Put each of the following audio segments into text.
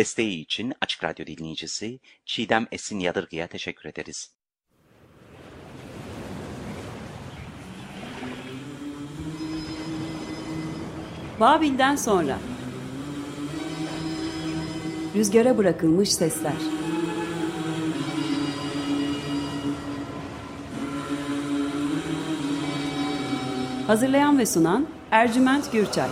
Desteği için Açık Radyo dinleyicisi Çiğdem Esin Yadırgı'ya teşekkür ederiz. Babil'den sonra. Rüzgara bırakılmış sesler. Hazırlayan ve sunan Ercüment Gürçay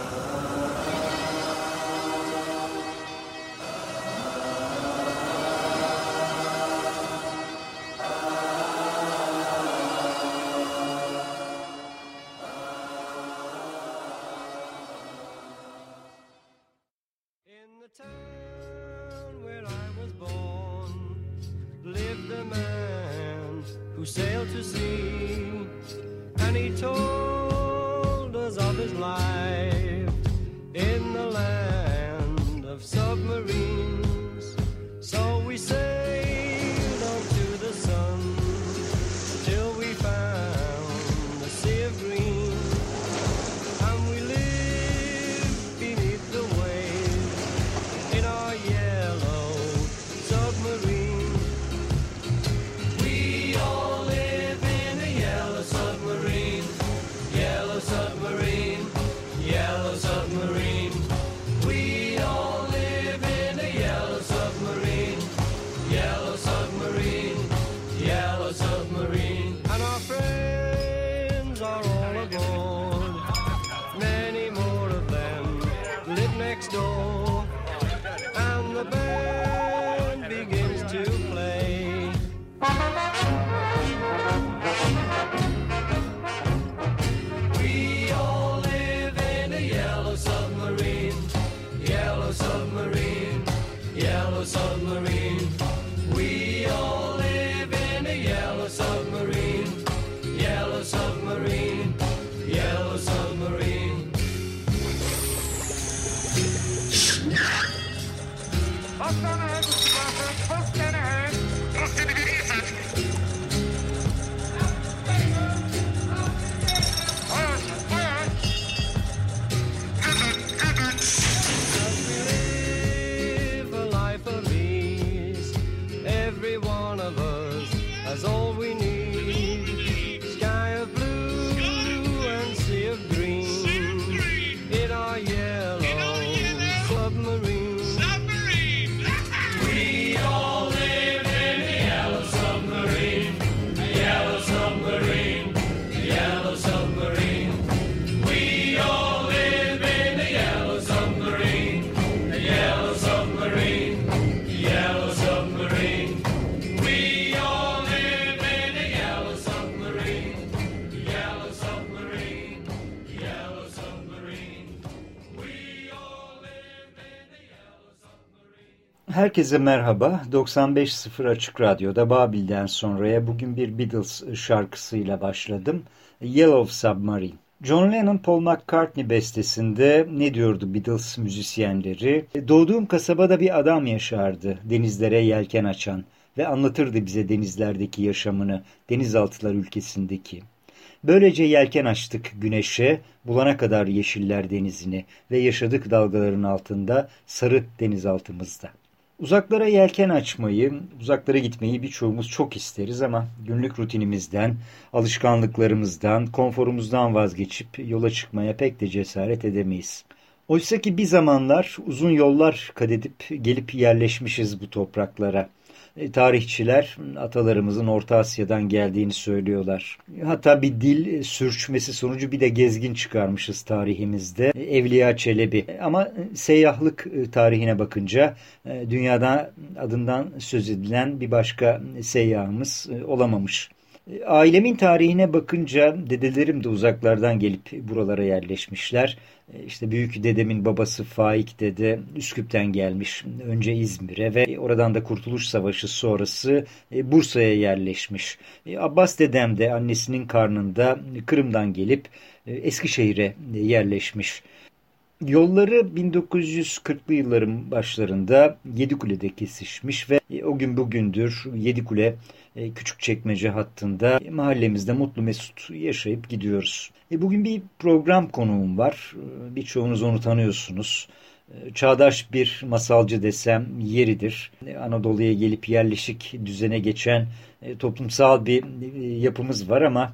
Herkese merhaba. 95.0 Açık Radyo'da Babil'den sonraya bugün bir Beatles şarkısıyla başladım. Yellow Submarine. John Lennon Paul McCartney bestesinde ne diyordu Beatles müzisyenleri? Doğduğum kasabada bir adam yaşardı denizlere yelken açan ve anlatırdı bize denizlerdeki yaşamını, denizaltılar ülkesindeki. Böylece yelken açtık güneşe, bulana kadar yeşiller denizini ve yaşadık dalgaların altında sarı denizaltımızda. Uzaklara yelken açmayı, uzaklara gitmeyi birçoğumuz çok isteriz ama günlük rutinimizden, alışkanlıklarımızdan, konforumuzdan vazgeçip yola çıkmaya pek de cesaret edemeyiz. Oysa ki bir zamanlar uzun yollar kat edip gelip yerleşmişiz bu topraklara. E, tarihçiler atalarımızın Orta Asya'dan geldiğini söylüyorlar. Hatta bir dil sürçmesi sonucu bir de gezgin çıkarmışız tarihimizde. E, Evliya Çelebi. Ama seyyahlık e, tarihine bakınca dünyada adından söz edilen bir başka seyyahımız olamamış. Ailemin tarihine bakınca dedelerim de uzaklardan gelip buralara yerleşmişler. E, işte büyük dedemin babası Faik dede Üsküp'ten gelmiş önce İzmir'e ve oradan da Kurtuluş Savaşı sonrası e, Bursa'ya yerleşmiş. E, Abbas dedem de annesinin karnında Kırım'dan gelip Eskişehir'e yerleşmiş. Yolları 1940'lı yılların başlarında Yedikule'de kesişmiş ve o gün bugündür Yedikule e, Küçükçekmece hattında mahallemizde mutlu mesut yaşayıp gidiyoruz. E, bugün bir program konuğum var. E, birçoğunuz onu tanıyorsunuz. çağdaş bir masalcı desem yeridir. Anadolu'ya gelip yerleşik düzene geçen toplumsal bir yapımız var ama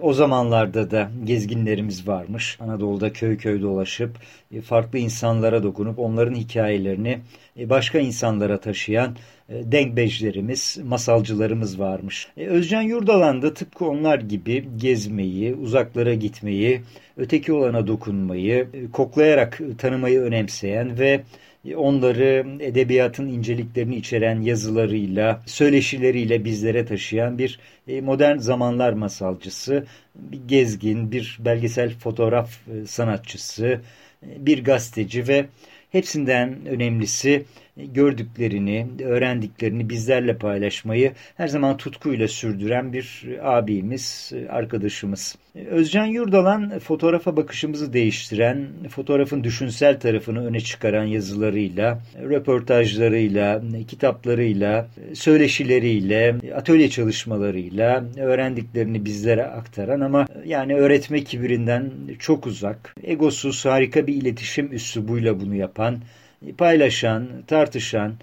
o zamanlarda da gezginlerimiz varmış. Anadolu'da köy köy dolaşıp farklı insanlara dokunup onların hikayelerini başka insanlara taşıyan e, denkbejlerimiz, masalcılarımız varmış. E, Özcan Yurdalan da tıpkı onlar gibi gezmeyi, uzaklara gitmeyi, öteki olana dokunmayı, e, koklayarak tanımayı önemseyen ve onları edebiyatın inceliklerini içeren yazılarıyla, söyleşileriyle bizlere taşıyan bir modern zamanlar masalcısı, bir gezgin, bir belgesel fotoğraf sanatçısı, bir gazeteci ve hepsinden önemlisi gördüklerini, öğrendiklerini bizlerle paylaşmayı her zaman tutkuyla sürdüren bir abimiz, arkadaşımız. Özcan Yurdalan fotoğrafa bakışımızı değiştiren, fotoğrafın düşünsel tarafını öne çıkaran yazılarıyla, röportajlarıyla, kitaplarıyla, söyleşileriyle, atölye çalışmalarıyla öğrendiklerini bizlere aktaran ama yani öğretme kibirinden çok uzak, egosuz harika bir iletişim üslubuyla bunu yapan, paylaşan, tartışan,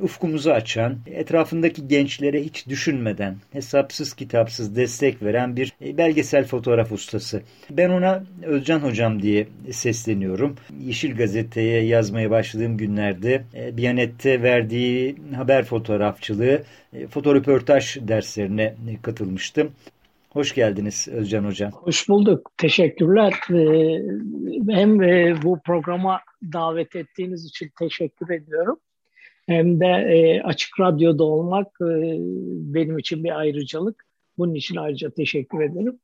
ufkumuzu açan, etrafındaki gençlere hiç düşünmeden, hesapsız kitapsız destek veren bir belgesel fotoğraf ustası. Ben ona Özcan Hocam diye sesleniyorum. Yeşil Gazete'ye yazmaya başladığım günlerde e, Biyanet'te verdiği haber fotoğrafçılığı, e, fotoröportaj derslerine katılmıştım. Hoş geldiniz Özcan Hocam. Hoş bulduk. Teşekkürler. Ee, hem e, bu programa davet ettiğiniz için teşekkür ediyorum. Hem de e, açık radyoda olmak e, benim için bir ayrıcalık. Bunun için ayrıca teşekkür ederim.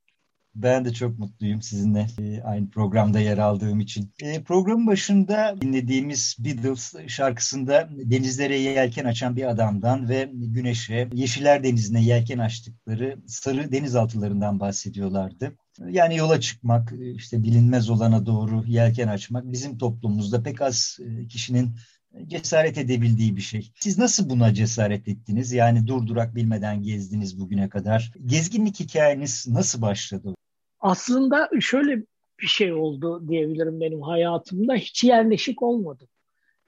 Ben de çok mutluyum sizinle e, aynı programda yer aldığım için. E, programın başında dinlediğimiz Beatles şarkısında denizlere yelken açan bir adamdan ve güneşe, Yeşiller Denizi'ne yelken açtıkları sarı denizaltılarından bahsediyorlardı. Yani yola çıkmak, işte bilinmez olana doğru yelken açmak bizim toplumumuzda pek az e, kişinin cesaret edebildiği bir şey. Siz nasıl buna cesaret ettiniz? Yani durdurak bilmeden gezdiniz bugüne kadar. Gezginlik hikayeniz nasıl başladı? Aslında şöyle bir şey oldu diyebilirim benim hayatımda. Hiç yerleşik olmadım.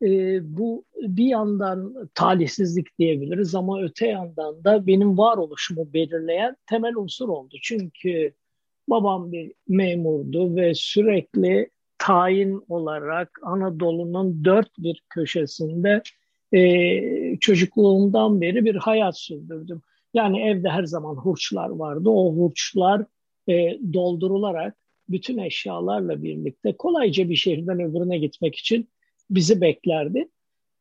Ee, bu bir yandan talihsizlik diyebiliriz ama öte yandan da benim varoluşumu belirleyen temel unsur oldu. Çünkü babam bir memurdu ve sürekli tayin olarak Anadolu'nun dört bir köşesinde e, çocukluğumdan beri bir hayat sürdürdüm. Yani evde her zaman hurçlar vardı. O hurçlar e, doldurularak bütün eşyalarla birlikte kolayca bir şehirden öbürüne gitmek için bizi beklerdi.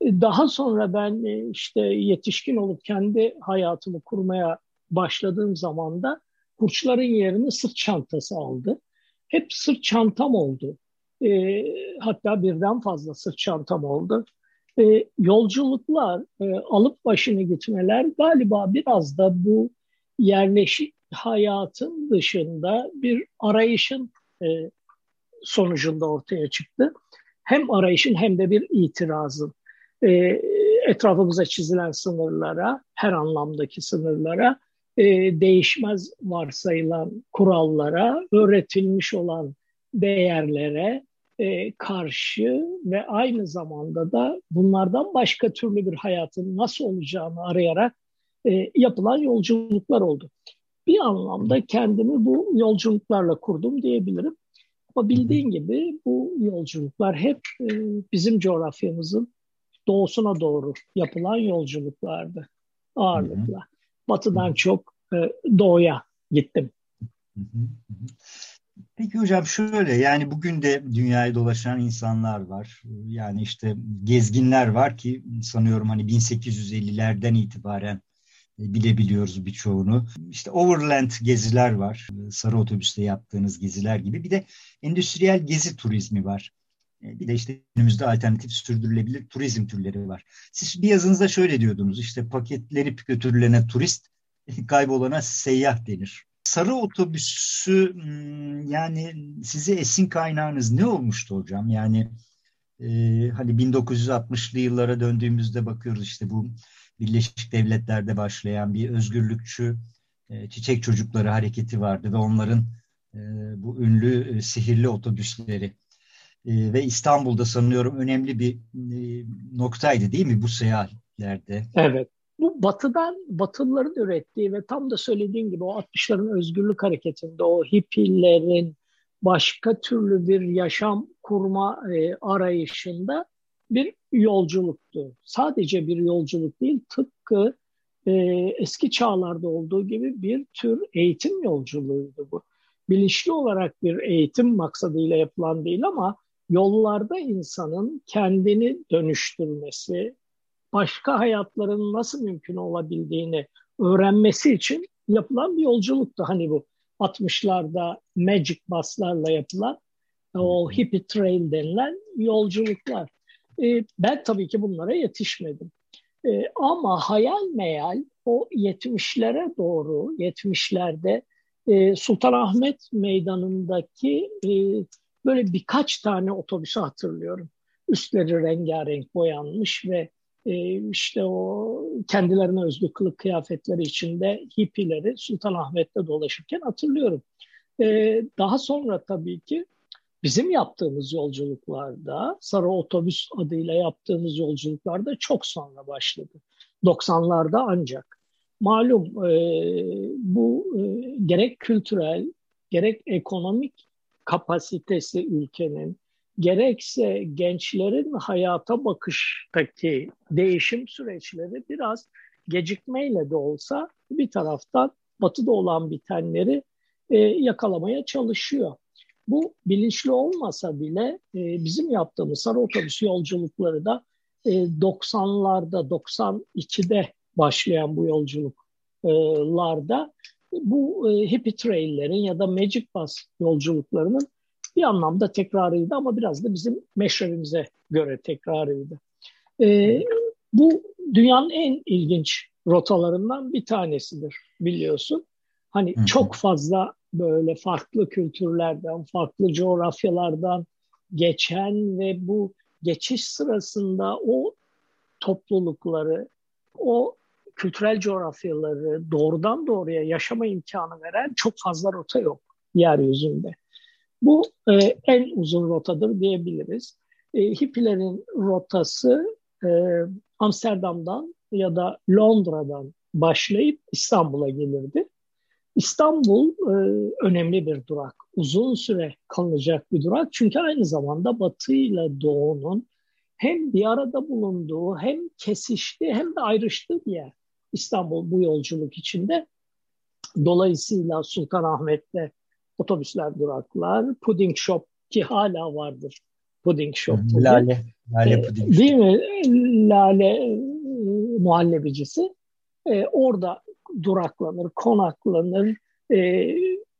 E, daha sonra ben e, işte yetişkin olup kendi hayatımı kurmaya başladığım zaman da hurçların yerini sırt çantası aldı. Hep sırt çantam oldu. E, hatta birden fazla sırt çantam oldu. E, yolculuklar, e, alıp başını gitmeler galiba biraz da bu yerleşik hayatın dışında bir arayışın e, sonucunda ortaya çıktı. Hem arayışın hem de bir itirazın. E, etrafımıza çizilen sınırlara, her anlamdaki sınırlara, e, değişmez varsayılan kurallara, öğretilmiş olan değerlere e, karşı ve aynı zamanda da bunlardan başka türlü bir hayatın nasıl olacağını arayarak e, yapılan yolculuklar oldu bir anlamda kendimi bu yolculuklarla kurdum diyebilirim. Ama bildiğin gibi bu yolculuklar hep e, bizim coğrafyamızın doğusuna doğru yapılan yolculuklardı ağırlıkla. Batıdan çok e, doğuya gittim. Peki hocam şöyle yani bugün de dünyayı dolaşan insanlar var. Yani işte gezginler var ki sanıyorum hani 1850'lerden itibaren bilebiliyoruz birçoğunu. İşte overland geziler var. E, sarı otobüste yaptığınız geziler gibi. Bir de endüstriyel gezi turizmi var. E, bir de işte günümüzde alternatif sürdürülebilir turizm türleri var. Siz bir yazınızda şöyle diyordunuz işte paketlenip götürülene turist, kaybolana seyyah denir. Sarı otobüsü hmm, yani size esin kaynağınız ne olmuştu hocam? Yani e, hani 1960'lı yıllara döndüğümüzde bakıyoruz işte bu Birleşik Devletler'de başlayan bir özgürlükçü e, çiçek çocukları hareketi vardı ve onların e, bu ünlü e, sihirli otobüsleri. ve İstanbul'da sanıyorum önemli bir noktaydı değil mi bu seyahatlerde? Evet. Bu batıdan, batılıların ürettiği ve tam da söylediğim gibi o 60'ların özgürlük hareketinde o hippilerin başka türlü bir yaşam kurma e, arayışında bir yolculuktu. Sadece bir yolculuk değil, tıpkı e, eski çağlarda olduğu gibi bir tür eğitim yolculuğuydu bu. Bilinçli olarak bir eğitim maksadıyla yapılan değil ama yollarda insanın kendini dönüştürmesi, başka hayatların nasıl mümkün olabildiğini öğrenmesi için yapılan bir yolculuktu. Hani bu 60'larda Magic Bus'larla yapılan o hippie trail denilen yolculuklar. E, ben tabii ki bunlara yetişmedim. E, ama hayal meyal o 70'lere doğru, 70'lerde e, Sultanahmet Meydanı'ndaki e, böyle birkaç tane otobüsü hatırlıyorum. Üstleri rengarenk boyanmış ve e, işte o kendilerine özgü kılık kıyafetleri içinde hippileri Sultanahmet'te dolaşırken hatırlıyorum. E, daha sonra tabii ki bizim yaptığımız yolculuklarda, Sarı Otobüs adıyla yaptığımız yolculuklarda çok sonra başladı. 90'larda ancak. Malum e, bu e, gerek kültürel, gerek ekonomik kapasitesi ülkenin, gerekse gençlerin hayata bakıştaki değişim süreçleri biraz gecikmeyle de olsa bir taraftan batıda olan bitenleri e, yakalamaya çalışıyor. Bu bilinçli olmasa bile e, bizim yaptığımız sarı otobüs yolculukları da e, 90'larda, 92'de başlayan bu yolculuklarda bu e, hippie trail'lerin ya da Magic Bus yolculuklarının bir anlamda tekrarıydı ama biraz da bizim meşrebimize göre tekrarıydı. E, bu dünyanın en ilginç rotalarından bir tanesidir biliyorsun. Hani Hı. çok fazla böyle farklı kültürlerden, farklı coğrafyalardan geçen ve bu geçiş sırasında o toplulukları, o kültürel coğrafyaları doğrudan doğruya yaşama imkanı veren çok fazla rota yok yeryüzünde. Bu e, en uzun rotadır diyebiliriz. E, hippilerin rotası e, Amsterdam'dan ya da Londra'dan başlayıp İstanbul'a gelirdi. İstanbul e, önemli bir durak. Uzun süre kalacak bir durak. Çünkü aynı zamanda Batı ile Doğu'nun hem bir arada bulunduğu hem kesişti hem de ayrıştığı bir yer. İstanbul bu yolculuk içinde. Dolayısıyla Sultanahmet'te otobüsler duraklar, pudding shop ki hala vardır pudding shop. Lale, lale pudding shop. Değil mi? Lale e, muhallebicisi. E, orada duraklanır, konaklanır, e,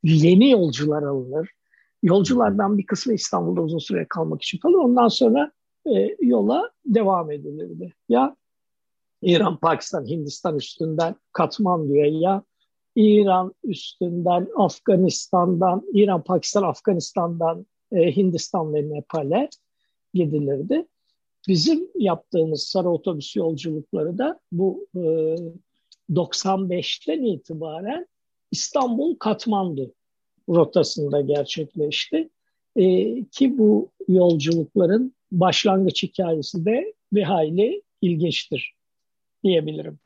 yeni yolcular alınır. Yolculardan bir kısmı İstanbul'da uzun süre kalmak için kalır. Ondan sonra e, yola devam edilirdi. Ya İran, Pakistan, Hindistan üstünden Katmandu'ya ya İran üstünden Afganistan'dan, İran, Pakistan, Afganistan'dan e, Hindistan ve Nepal'e gidilirdi. Bizim yaptığımız sarı otobüs yolculukları da bu e, 95'ten itibaren İstanbul Katmandu rotasında gerçekleşti. E, ki bu yolculukların başlangıç hikayesi de bir hayli ilginçtir diyebilirim.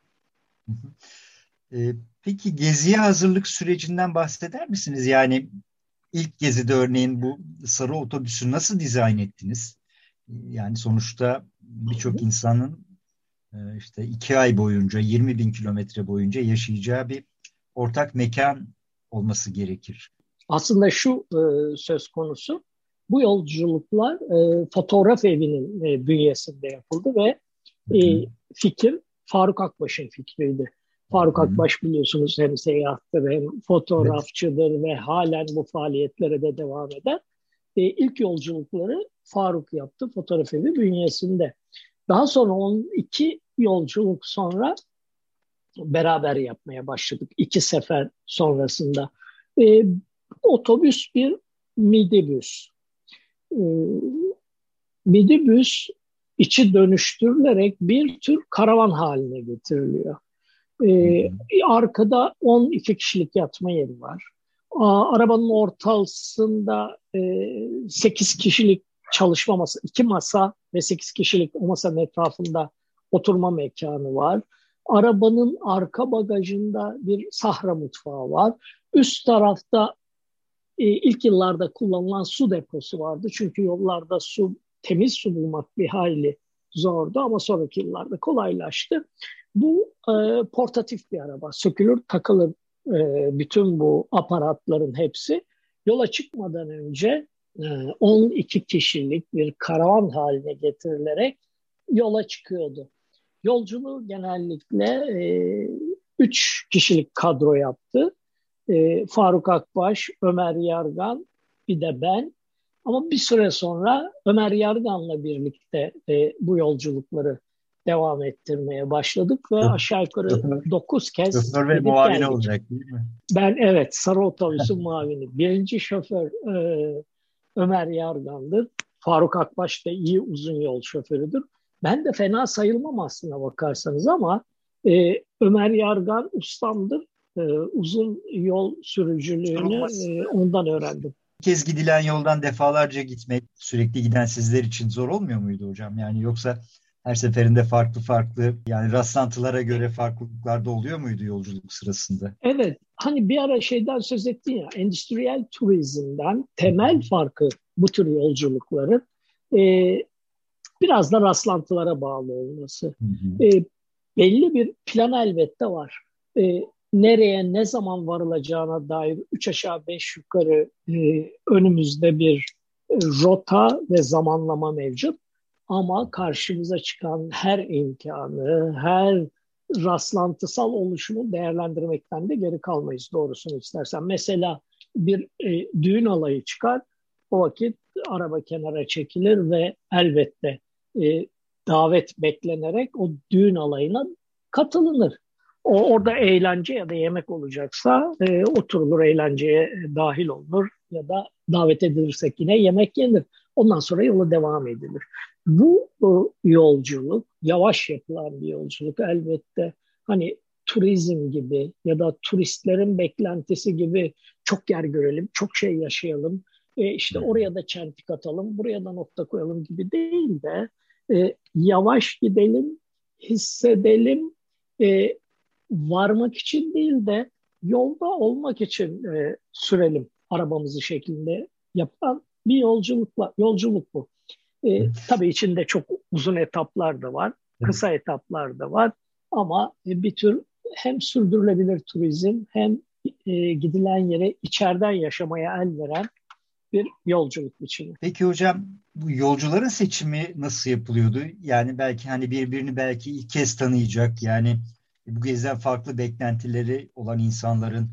E, peki geziye hazırlık sürecinden bahseder misiniz? Yani ilk gezide örneğin bu sarı otobüsü nasıl dizayn ettiniz? Yani sonuçta birçok insanın işte iki ay boyunca 20 bin kilometre boyunca yaşayacağı bir ortak mekan olması gerekir. Aslında şu e, söz konusu bu yolculuklar e, fotoğraf evinin e, bünyesinde yapıldı ve e, fikir Faruk Akbaş'ın fikriydi. Faruk Akbaş biliyorsunuz hem seyahattır hem fotoğrafçıdır evet. ve halen bu faaliyetlere de devam eder. E, ilk yolculukları Faruk yaptı fotoğraf evi bünyesinde. Daha sonra 12 yolculuk sonra beraber yapmaya başladık. iki sefer sonrasında. E, otobüs bir midibüs. E, midibüs içi dönüştürülerek bir tür karavan haline getiriliyor. E, arkada 12 kişilik yatma yeri var. Aa, arabanın ortasında e, 8 kişilik çalışma masa, iki masa ve sekiz kişilik o masanın etrafında oturma mekanı var. Arabanın arka bagajında bir sahra mutfağı var. Üst tarafta e, ilk yıllarda kullanılan su deposu vardı. Çünkü yollarda su, temiz su bulmak bir hayli zordu ama sonraki yıllarda kolaylaştı. Bu e, portatif bir araba. Sökülür, takılır e, bütün bu aparatların hepsi. Yola çıkmadan önce 12 kişilik bir karavan haline getirilerek yola çıkıyordu. Yolculuğu genellikle e, üç kişilik kadro yaptı. E, Faruk Akbaş, Ömer Yargan, bir de ben. Ama bir süre sonra Ömer Yargan'la birlikte e, bu yolculukları devam ettirmeye başladık ve aşağı yukarı dokuz kez Şoför ve muavini olacak değil mi? Ben evet sarı otobüsün muavini. Birinci şoför e, Ömer Yargan'dır. Faruk Akbaş da iyi uzun yol şoförüdür. Ben de fena sayılmam aslında bakarsanız ama e, Ömer Yargan ustamdır. E, uzun yol sürücülüğünü e, ondan öğrendim. Bir kez gidilen yoldan defalarca gitmek sürekli giden sizler için zor olmuyor muydu hocam? Yani yoksa her seferinde farklı farklı yani rastlantılara göre farklılıklar da oluyor muydu yolculuk sırasında? Evet. Hani bir ara şeyden söz ettin ya endüstriyel turizmden temel farkı bu tür yolculukların e, biraz da rastlantılara bağlı olması. Hı hı. E, belli bir plan elbette var. E, nereye ne zaman varılacağına dair üç aşağı beş yukarı e, önümüzde bir e, rota ve zamanlama mevcut. Ama karşımıza çıkan her imkanı, her rastlantısal oluşumu değerlendirmekten de geri kalmayız doğrusunu istersen. Mesela bir e, düğün alayı çıkar, o vakit araba kenara çekilir ve elbette e, davet beklenerek o düğün alayına katılınır. O orada eğlence ya da yemek olacaksa e, oturulur eğlenceye dahil olunur ya da davet edilirsek yine yemek yenir. Ondan sonra yola devam edilir. Bu, bu yolculuk yavaş yapılan bir yolculuk elbette. Hani turizm gibi ya da turistlerin beklentisi gibi çok yer görelim, çok şey yaşayalım, e, işte oraya da çentik atalım, buraya da nokta koyalım gibi değil de e, yavaş gidelim, hissedelim, e, varmak için değil de yolda olmak için e, sürelim arabamızı şeklinde yapan bir yolculukla yolculuk bu. E, tabii içinde çok uzun etaplar da var, kısa etaplar da var ama e, bir tür hem sürdürülebilir turizm hem e, gidilen yere içeriden yaşamaya el veren bir yolculuk biçimi. Peki hocam bu yolcuların seçimi nasıl yapılıyordu? Yani belki hani birbirini belki ilk kez tanıyacak yani bu gezden farklı beklentileri olan insanların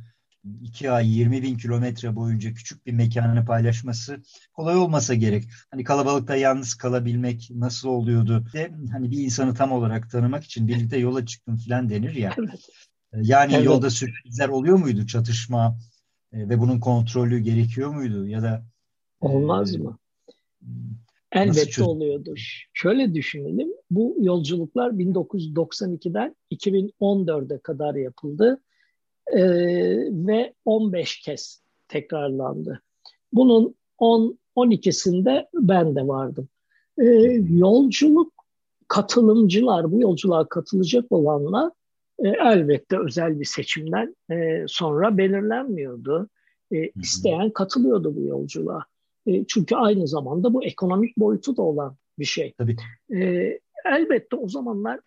iki ay 20 bin kilometre boyunca küçük bir mekanı paylaşması kolay olmasa gerek. Hani kalabalıkta yalnız kalabilmek nasıl oluyordu? De, hani bir insanı tam olarak tanımak için birlikte yola çıktım falan denir ya. Yani evet. yolda sürprizler oluyor muydu? Çatışma e, ve bunun kontrolü gerekiyor muydu? Ya da Olmaz e, mı? Elbette oluyordu. Şöyle düşünelim. Bu yolculuklar 1992'den 2014'e kadar yapıldı e, ve 15 kez tekrarlandı. Bunun 10 12'sinde ben de vardım. E, yolculuk katılımcılar, bu yolculuğa katılacak olanlar e, elbette özel bir seçimden e, sonra belirlenmiyordu. E, isteyen katılıyordu bu yolculuğa. E, çünkü aynı zamanda bu ekonomik boyutu da olan bir şey. Tabii. E, elbette o zamanlar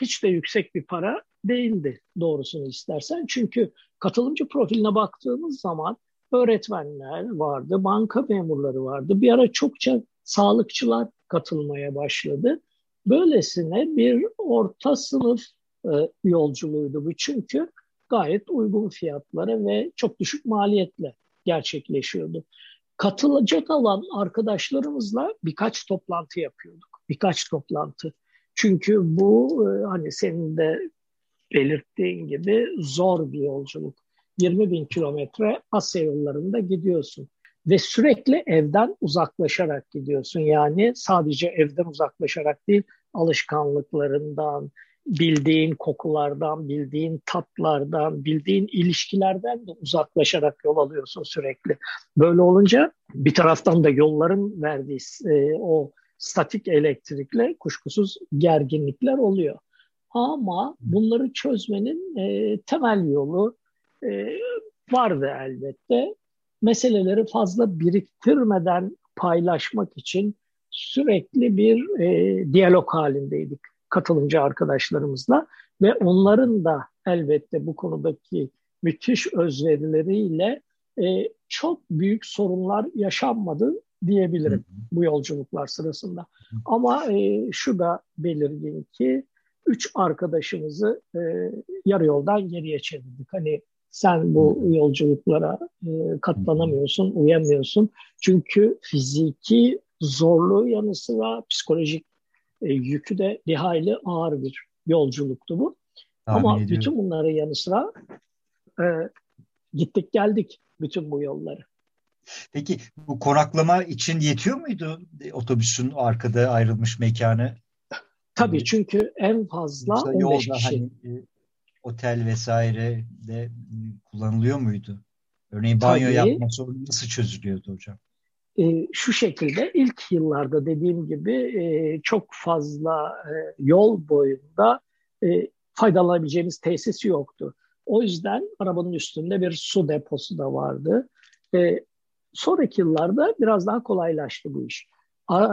hiç de yüksek bir para değildi doğrusunu istersen. Çünkü katılımcı profiline baktığımız zaman öğretmenler vardı, banka memurları vardı. Bir ara çokça sağlıkçılar katılmaya başladı. Böylesine bir orta sınıf e, yolculuğuydu bu çünkü gayet uygun fiyatlara ve çok düşük maliyetle gerçekleşiyordu. Katılacak olan arkadaşlarımızla birkaç toplantı yapıyorduk. Birkaç toplantı. Çünkü bu e, hani senin de belirttiğin gibi zor bir yolculuk. 20 bin kilometre Asya yollarında gidiyorsun ve sürekli evden uzaklaşarak gidiyorsun. Yani sadece evden uzaklaşarak değil, alışkanlıklarından, bildiğin kokulardan, bildiğin tatlardan, bildiğin ilişkilerden de uzaklaşarak yol alıyorsun sürekli. Böyle olunca bir taraftan da yolların verdiği e, o statik elektrikle kuşkusuz gerginlikler oluyor. Ama bunları çözmenin e, temel yolu e, vardı elbette. Meseleleri fazla biriktirmeden paylaşmak için sürekli bir e, diyalog halindeydik katılımcı arkadaşlarımızla ve onların da elbette bu konudaki müthiş özverileriyle e, çok büyük sorunlar yaşanmadı diyebilirim bu yolculuklar sırasında. Ama e, şu da belirgin ki üç arkadaşımızı e, yarı yoldan geriye çevirdik. Hani sen bu yolculuklara e, katlanamıyorsun, uyamıyorsun. Çünkü fiziki zorluğu yanı sıra psikolojik e, yükü de bir hayli ağır bir yolculuktu bu. Tahmin Ama ediyorum. bütün bunların yanı sıra e, gittik geldik bütün bu yolları. Peki bu konaklama için yetiyor muydu otobüsün arkada ayrılmış mekanı? Tabii hani, çünkü en fazla Yoksa 15 yolda kişi. Hani, e, otel vesaire de kullanılıyor muydu? Örneğin banyo Tabii, yapma sorunu nasıl çözülüyordu hocam? E, şu şekilde ilk yıllarda dediğim gibi e, çok fazla e, yol boyunda e, faydalanabileceğimiz tesis yoktu. O yüzden arabanın üstünde bir su deposu da vardı. E, sonraki yıllarda biraz daha kolaylaştı bu iş.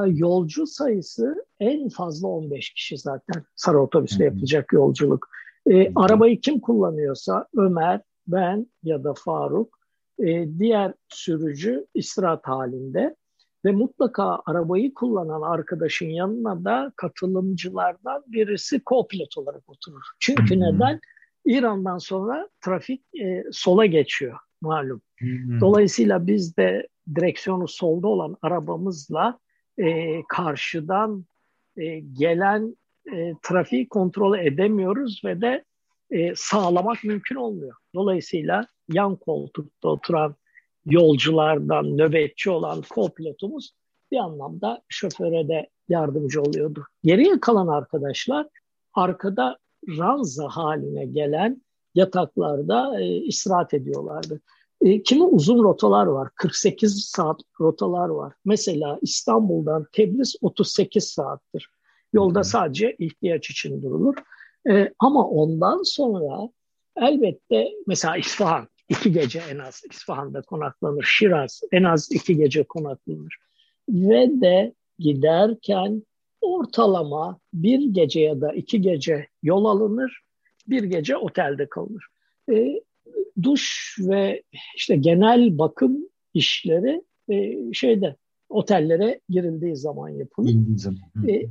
Yolcu sayısı en fazla 15 kişi zaten sarı otobüsle yapılacak yolculuk. E, arabayı kim kullanıyorsa Ömer, ben ya da Faruk, e, diğer sürücü istirahat halinde ve mutlaka arabayı kullanan arkadaşın yanına da katılımcılardan birisi co-pilot olarak oturur. Çünkü hmm. neden? İran'dan sonra trafik e, sola geçiyor malum. Hmm. Dolayısıyla biz de direksiyonu solda olan arabamızla e, karşıdan e, gelen e, trafiği kontrol edemiyoruz ve de e, sağlamak mümkün olmuyor. Dolayısıyla yan koltukta oturan yolculardan nöbetçi olan co-pilotumuz bir anlamda şoföre de yardımcı oluyordu. Geriye kalan arkadaşlar arkada ranza haline gelen yataklarda e, istirahat ediyorlardı. E, kimi uzun rotalar var. 48 saat rotalar var. Mesela İstanbul'dan Tebriz 38 saattir. Yolda sadece ihtiyaç için durulur. E, ama ondan sonra elbette mesela İsfahan iki gece en az İsfahan'da konaklanır. Şiraz en az iki gece konaklanır. Ve de giderken ortalama bir gece ya da iki gece yol alınır, bir gece otelde kalınır. E, duş ve işte genel bakım işleri e, şeyde otellere girildiği zaman yapılır. Zaman. E,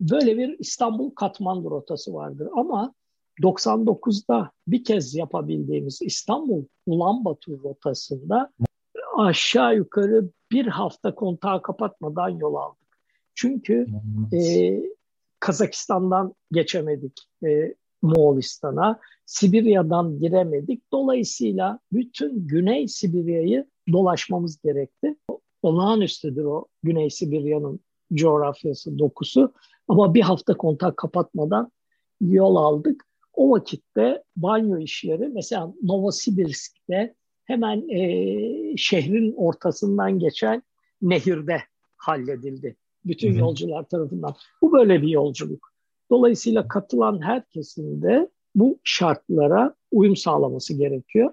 böyle bir İstanbul Katmandu rotası vardır ama 99'da bir kez yapabildiğimiz İstanbul Ulanbator rotasında aşağı yukarı bir hafta kontağı kapatmadan yol aldık. Çünkü e, Kazakistan'dan geçemedik e, Moğolistan'a, Sibirya'dan giremedik. Dolayısıyla bütün Güney Sibirya'yı dolaşmamız gerekti. Olağanüstüdür o Güney Sibirya'nın coğrafyası, dokusu. Ama bir hafta kontak kapatmadan yol aldık. O vakitte banyo işleri mesela Novosibirsk'te hemen e, şehrin ortasından geçen nehirde halledildi. Bütün Hı-hı. yolcular tarafından. Bu böyle bir yolculuk. Dolayısıyla katılan herkesin de bu şartlara uyum sağlaması gerekiyor.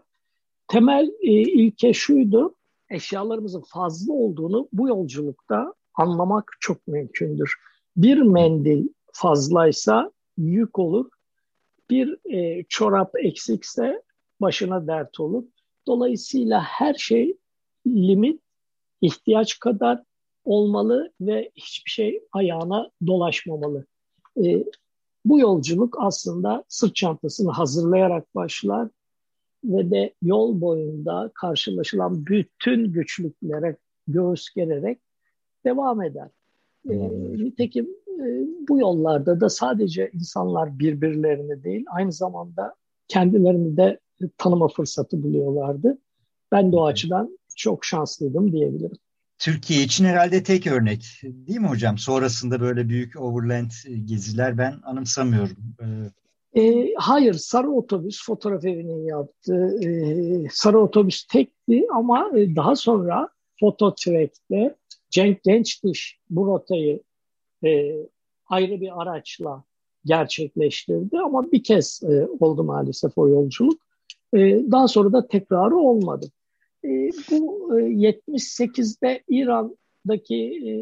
Temel e, ilke şuydu, eşyalarımızın fazla olduğunu bu yolculukta anlamak çok mümkündür. Bir mendil fazlaysa yük olur, bir e, çorap eksikse başına dert olur. Dolayısıyla her şey limit, ihtiyaç kadar olmalı ve hiçbir şey ayağına dolaşmamalı. E, bu yolculuk aslında sırt çantasını hazırlayarak başlar ve de yol boyunda karşılaşılan bütün güçlüklere göğüs gererek devam eder. E, nitekim e, bu yollarda da sadece insanlar birbirlerini değil aynı zamanda kendilerini de tanıma fırsatı buluyorlardı. Ben de o açıdan çok şanslıydım diyebilirim. Türkiye için herhalde tek örnek değil mi hocam? Sonrasında böyle büyük overland geziler ben anımsamıyorum. E, hayır, Sarı Otobüs fotoğraf evinin yaptığı e, Sarı Otobüs tekti ama e, daha sonra Fototrack'te Cenk Gençdış bu rotayı e, ayrı bir araçla gerçekleştirdi ama bir kez e, oldu maalesef o yolculuk. E, daha sonra da tekrarı olmadı. E, bu e, 78'de İran'daki e,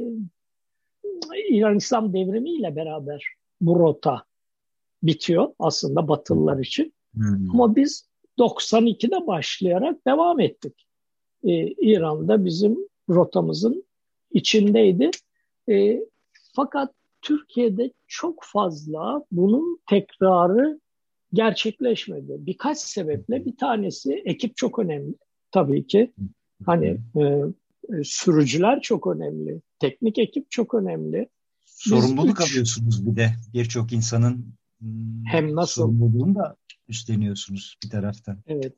İran İslam devrimi ile beraber bu rota bitiyor aslında Batılılar için. Hmm. Ama biz 92'de başlayarak devam ettik. Ee, İran'da bizim rotamızın içindeydi. Ee, fakat Türkiye'de çok fazla bunun tekrarı gerçekleşmedi. Birkaç sebeple bir tanesi ekip çok önemli tabii ki. Hani e, e sürücüler çok önemli, teknik ekip çok önemli. Sorumluluk üç, alıyorsunuz bir de birçok insanın hem nasıl sorumluluğunu da üstleniyorsunuz bir taraftan. Evet.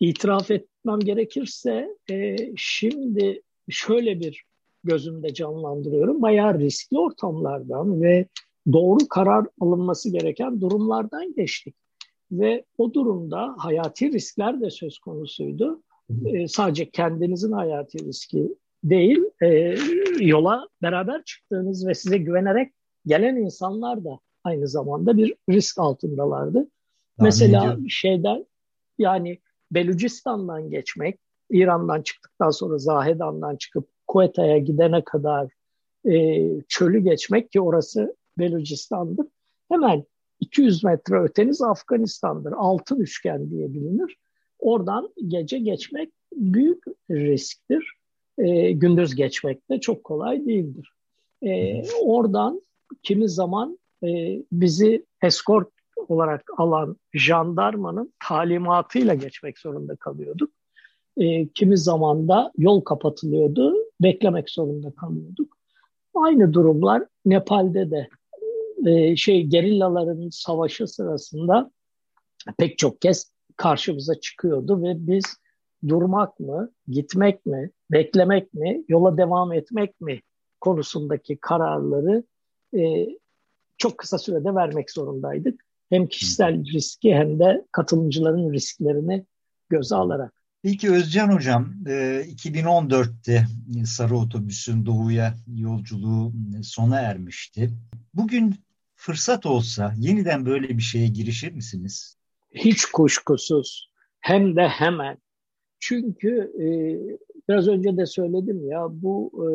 İtiraf etmem gerekirse e, şimdi şöyle bir gözümde canlandırıyorum. Bayağı riskli ortamlardan ve doğru karar alınması gereken durumlardan geçtik. Ve o durumda hayati riskler de söz konusuydu. E, sadece kendinizin hayati riski değil, e, yola beraber çıktığınız ve size güvenerek gelen insanlar da aynı zamanda bir risk altındalardı. Tahmin Mesela ediyorum. şeyden yani Belucistan'dan geçmek, İran'dan çıktıktan sonra Zahedan'dan çıkıp Kueta'ya gidene kadar e, çölü geçmek ki orası Belucistan'dır. Hemen 200 metre öteniz Afganistan'dır. Altın üçgen diye bilinir. Oradan gece geçmek büyük risktir. E, gündüz geçmek de çok kolay değildir. E, oradan kimi zaman e, bizi eskort olarak alan jandarmanın talimatıyla geçmek zorunda kalıyorduk. E, kimi zaman da yol kapatılıyordu, beklemek zorunda kalıyorduk. Aynı durumlar Nepal'de de e, şey gerillaların savaşı sırasında pek çok kez karşımıza çıkıyordu ve biz durmak mı, gitmek mi, beklemek mi, yola devam etmek mi konusundaki kararları e, çok kısa sürede vermek zorundaydık. Hem kişisel riski hem de katılımcıların risklerini göze alarak. Peki Özcan Hocam, 2014'te e, Sarı Otobüs'ün doğuya yolculuğu e, sona ermişti. Bugün fırsat olsa yeniden böyle bir şeye girişir misiniz? Hiç kuşkusuz. Hem de hemen. Çünkü e, biraz önce de söyledim ya bu e,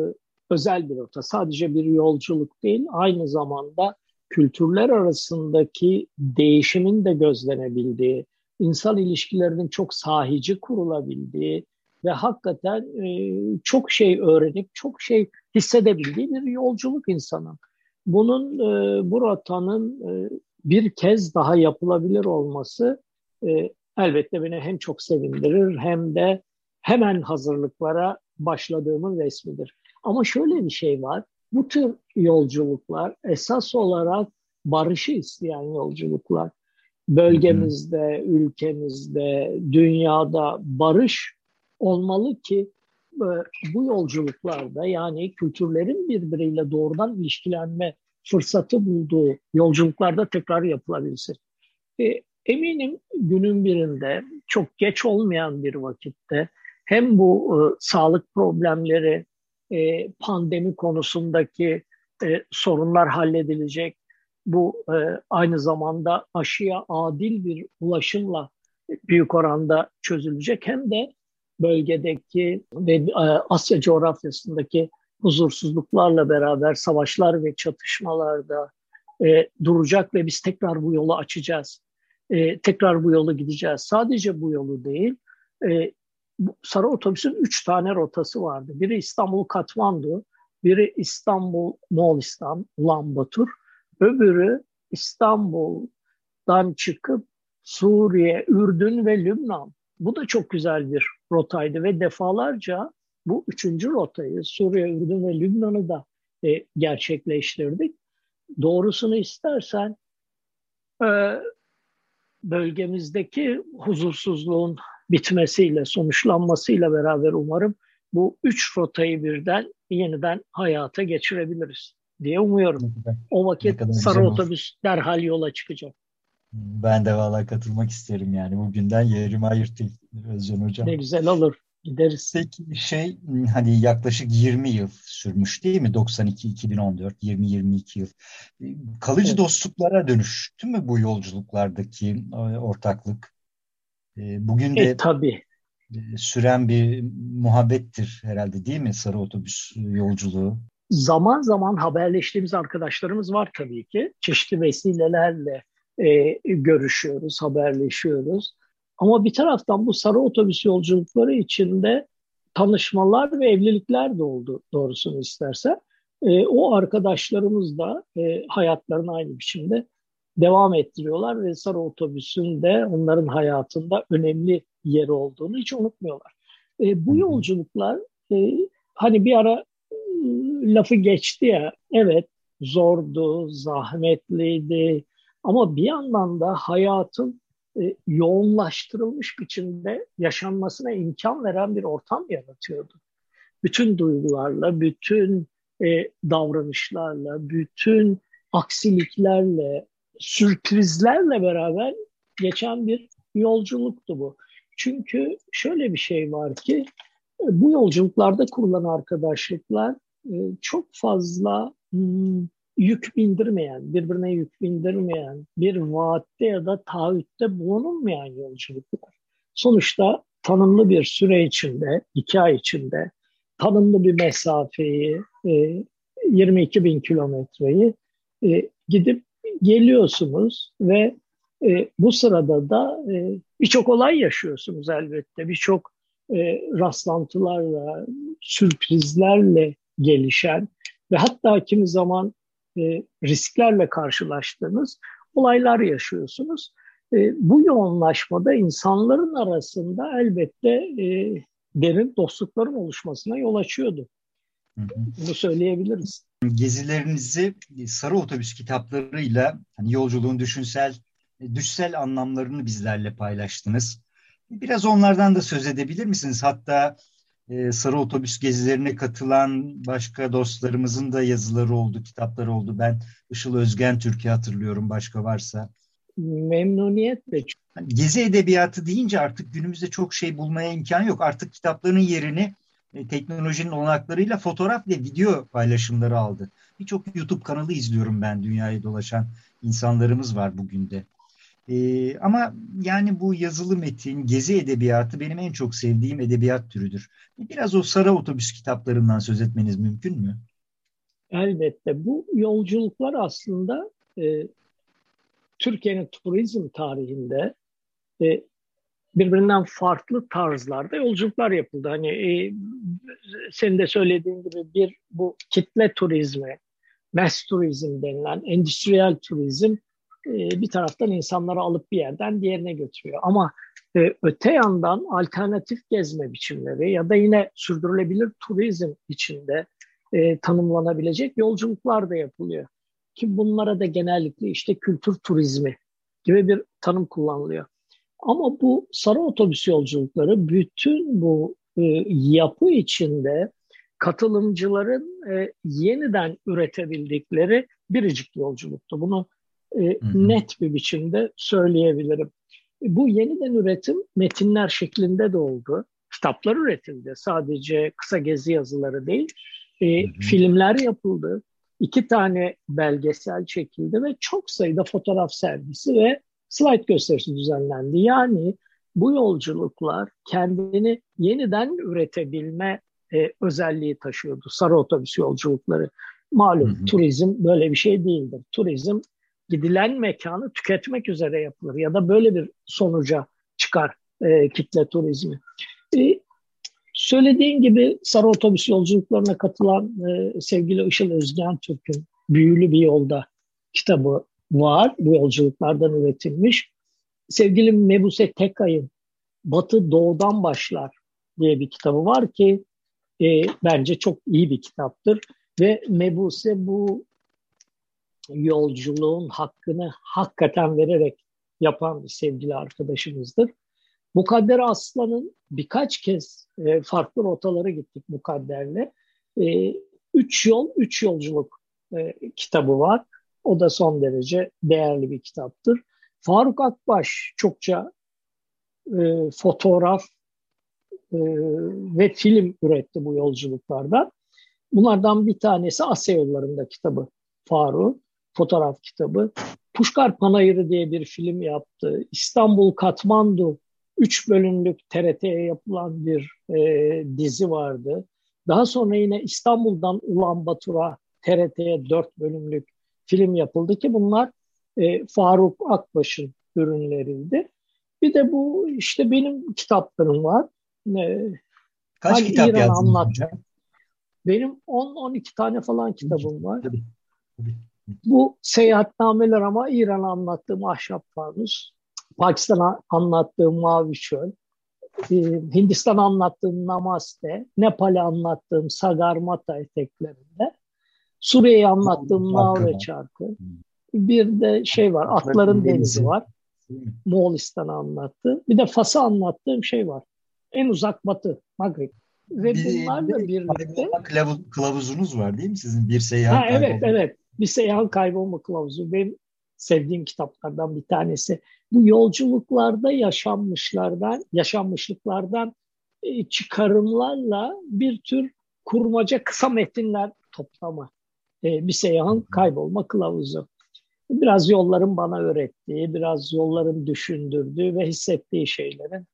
özel bir rota. Sadece bir yolculuk değil, aynı zamanda kültürler arasındaki değişimin de gözlenebildiği, insan ilişkilerinin çok sahici kurulabildiği ve hakikaten e, çok şey öğrenip çok şey hissedebildiği bir yolculuk insanın. Bunun e, bu rotanın e, bir kez daha yapılabilir olması e, elbette beni hem çok sevindirir hem de hemen hazırlıklara başladığımın resmidir. Ama şöyle bir şey var. Bu tür yolculuklar esas olarak barışı isteyen yolculuklar. Bölgemizde, ülkemizde, dünyada barış olmalı ki e, bu yolculuklarda yani kültürlerin birbiriyle doğrudan ilişkilenme fırsatı bulduğu yolculuklarda tekrar yapılabilsin. E, eminim günün birinde çok geç olmayan bir vakitte hem bu e, sağlık problemleri e, pandemi konusundaki e, sorunlar halledilecek. Bu e, aynı zamanda aşıya adil bir ulaşımla büyük oranda çözülecek. Hem de bölgedeki ve e, Asya coğrafyasındaki huzursuzluklarla beraber savaşlar ve çatışmalarda e, duracak ve biz tekrar bu yolu açacağız. E, tekrar bu yolu gideceğiz. Sadece bu yolu değil, e, sarı otobüsün üç tane rotası vardı. Biri İstanbul Katmandu, biri İstanbul Moğolistan, Ulan Batur, öbürü İstanbul'dan çıkıp Suriye, Ürdün ve Lübnan. Bu da çok güzel bir rotaydı ve defalarca bu üçüncü rotayı Suriye, Ürdün ve Lübnan'ı da e, gerçekleştirdik. Doğrusunu istersen e, bölgemizdeki huzursuzluğun bitmesiyle, sonuçlanmasıyla beraber umarım bu üç rotayı birden yeniden hayata geçirebiliriz diye umuyorum. O vakit sarı otobüs derhal yola çıkacak. Ben de valla katılmak isterim yani. Bugünden yerimi ayırtayım Özcan Hocam. Ne güzel olur. Gideriz. Peki şey hani yaklaşık 20 yıl sürmüş değil mi? 92-2014, 20-22 yıl. Kalıcı evet. dostluklara dönüştü mü bu yolculuklardaki e, ortaklık? Bugün de e, tabii. E, süren bir muhabbettir herhalde değil mi sarı otobüs yolculuğu? Zaman zaman haberleştiğimiz arkadaşlarımız var tabii ki. Çeşitli vesilelerle e, görüşüyoruz, haberleşiyoruz. Ama bir taraftan bu sarı otobüs yolculukları içinde tanışmalar ve evlilikler de oldu doğrusunu istersen. E, o arkadaşlarımız da e, hayatlarını aynı biçimde devam ettiriyorlar ve sarı otobüsün de onların hayatında önemli yeri olduğunu hiç unutmuyorlar. E, bu yolculuklar e, hani bir ara e, lafı geçti ya evet zordu, zahmetliydi ama bir yandan da hayatın e, yoğunlaştırılmış biçimde yaşanmasına imkan veren bir ortam yaratıyordu. Bütün duygularla, bütün e, davranışlarla, bütün aksiliklerle, sürprizlerle beraber geçen bir yolculuktu bu. Çünkü şöyle bir şey var ki e, bu yolculuklarda kurulan arkadaşlıklar e, çok fazla hmm, yük bindirmeyen, birbirine yük bindirmeyen, bir vaatte ya da taahhütte bulunulmayan yolculuklar. Sonuçta tanımlı bir süre içinde, iki ay içinde tanımlı bir mesafeyi, 22 e, bin kilometreyi e, gidip geliyorsunuz ve e, bu sırada da birçok olay yaşıyorsunuz elbette. Birçok rastlantılarla, sürprizlerle gelişen ve hatta kimi zaman e, risklerle karşılaştığınız olaylar yaşıyorsunuz. E, bu yoğunlaşmada insanların arasında elbette e, derin dostlukların oluşmasına yol açıyordu. Hı hı. Bunu söyleyebiliriz. Gezilerinizi sarı otobüs kitaplarıyla hani yolculuğun düşünsel, düşsel anlamlarını bizlerle paylaştınız. Biraz onlardan da söz edebilir misiniz? Hatta e, Sarı Otobüs gezilerine katılan başka dostlarımızın da yazıları oldu, kitapları oldu. Ben Işıl Özgen Türkiye hatırlıyorum başka varsa. Memnuniyetle. Gezi edebiyatı deyince artık günümüzde çok şey bulmaya imkan yok. Artık kitapların yerini e, teknolojinin olanaklarıyla fotoğraf ve video paylaşımları aldı. Birçok YouTube kanalı izliyorum ben dünyayı dolaşan insanlarımız var bugün de. Ee, ama yani bu yazılı metin, gezi edebiyatı benim en çok sevdiğim edebiyat türüdür. Biraz o Sarı Otobüs kitaplarından söz etmeniz mümkün mü? Elbette. Bu yolculuklar aslında e, Türkiye'nin turizm tarihinde e, birbirinden farklı tarzlarda yolculuklar yapıldı. Hani e, senin de söylediğin gibi bir bu kitle turizmi, mass turizm denilen endüstriyel turizm e, bir taraftan insanları alıp bir yerden diğerine götürüyor. Ama e, öte yandan alternatif gezme biçimleri ya da yine sürdürülebilir turizm içinde e, tanımlanabilecek yolculuklar da yapılıyor. Ki bunlara da genellikle işte kültür turizmi gibi bir tanım kullanılıyor. Ama bu sarı otobüs yolculukları bütün bu e, yapı içinde katılımcıların e, yeniden üretebildikleri biricik yolculuktu. Bunu e, net bir biçimde söyleyebilirim. Bu yeniden üretim metinler şeklinde de oldu. Kitaplar üretildi. Sadece kısa gezi yazıları değil. E, filmler yapıldı. İki tane belgesel çekildi ve çok sayıda fotoğraf sergisi ve slide gösterisi düzenlendi. Yani bu yolculuklar kendini yeniden üretebilme e, özelliği taşıyordu. Sarı otobüs yolculukları. Malum hı hı. turizm böyle bir şey değildir. Turizm gidilen mekanı tüketmek üzere yapılır ya da böyle bir sonuca çıkar e, kitle turizmi. E, söylediğin gibi sarı otobüs yolculuklarına katılan e, sevgili Işıl Özgen Türk'ün Büyülü Bir Yolda kitabı var. Bu yolculuklardan üretilmiş. Sevgili Mebuse Tekay'ın Batı Doğudan Başlar diye bir kitabı var ki e, bence çok iyi bir kitaptır. Ve Mebuse bu yolculuğun hakkını hakikaten vererek yapan sevgili arkadaşımızdır. Mukadder Aslan'ın birkaç kez e, farklı rotalara gittik Mukadder'le. E, üç yol, üç yolculuk e, kitabı var. O da son derece değerli bir kitaptır. Faruk Akbaş çokça e, fotoğraf e, ve film üretti bu yolculuklarda. Bunlardan bir tanesi Asya Yollarında kitabı Faruk, fotoğraf kitabı. Puşkar Panayırı diye bir film yaptı. İstanbul Katmandu üç bölümlük TRT'ye yapılan bir e, dizi vardı. Daha sonra yine İstanbul'dan Ulan Batur'a TRT'ye dört bölümlük film yapıldı ki bunlar e, Faruk Akbaş'ın ürünleriydi. Bir de bu işte benim kitaplarım var. E, Kaç hani kitap İran yazdınız anlattı. Benim 10-12 tane falan kitabım var. Tabii, tabii. Bu seyahatnameler ama İran anlattığım Ahşap Fanus, Pakistan'a anlattığım Mavi Çöl, e, Hindistan anlattığım Namaste, Nepal'e anlattığım Sagarmata eteklerinde, Suriye'yi anlattığım Navre Çarkı, bir de şey var, Atların Denizi var. Moğolistan'ı anlattı. Bir de Fas'ı anlattığım şey var. En uzak batı, Maghrib. Ve bir, bunlarla bir, birlikte... Kılavuzunuz var değil mi sizin? Bir seyahat ha, Evet, evet. Bir seyahat kaybolma kılavuzu. Benim sevdiğim kitaplardan bir tanesi. Bu yolculuklarda yaşanmışlardan, yaşanmışlıklardan e, çıkarımlarla bir tür kurmaca kısa metinler toplama. E, bir seyahatın kaybolma kılavuzu. Biraz yolların bana öğrettiği, biraz yolların düşündürdüğü ve hissettiği şeylerin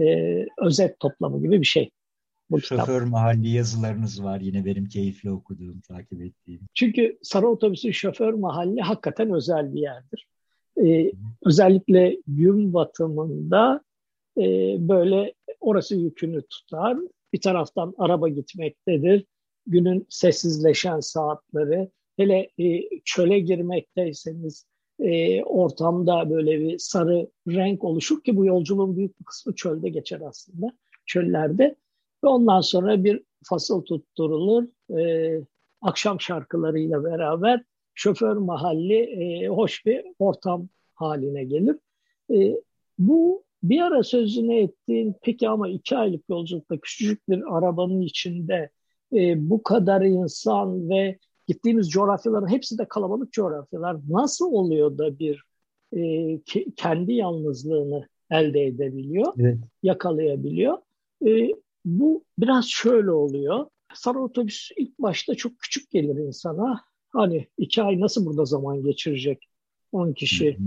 e, özet toplamı gibi bir şey. Bu Şoför kitap. mahalli yazılarınız var yine benim keyifle okuduğum, takip ettiğim. Çünkü Sarı Otobüs'ün şoför mahalli hakikaten özel bir yerdir. Ee, özellikle gün batımında e, böyle orası yükünü tutar. Bir taraftan araba gitmektedir. Günün sessizleşen saatleri. Hele e, çöle girmekteyseniz e, ortamda böyle bir sarı renk oluşur ki bu yolculuğun büyük bir kısmı çölde geçer aslında. Çöllerde ve ondan sonra bir fasıl tutturulur. E, akşam şarkılarıyla beraber şoför mahalli e, hoş bir ortam haline gelir. E, bu bir ara sözünü ettiğin peki ama iki aylık yolculukta küçücük bir arabanın içinde e, bu kadar insan ve gittiğimiz coğrafyaların hepsi de kalabalık coğrafyalar nasıl oluyor da bir e, kendi yalnızlığını elde edebiliyor, evet. yakalayabiliyor? E, bu biraz şöyle oluyor. Sarı otobüs ilk başta çok küçük gelir insana. Hani iki ay nasıl burada zaman geçirecek? 10 kişi,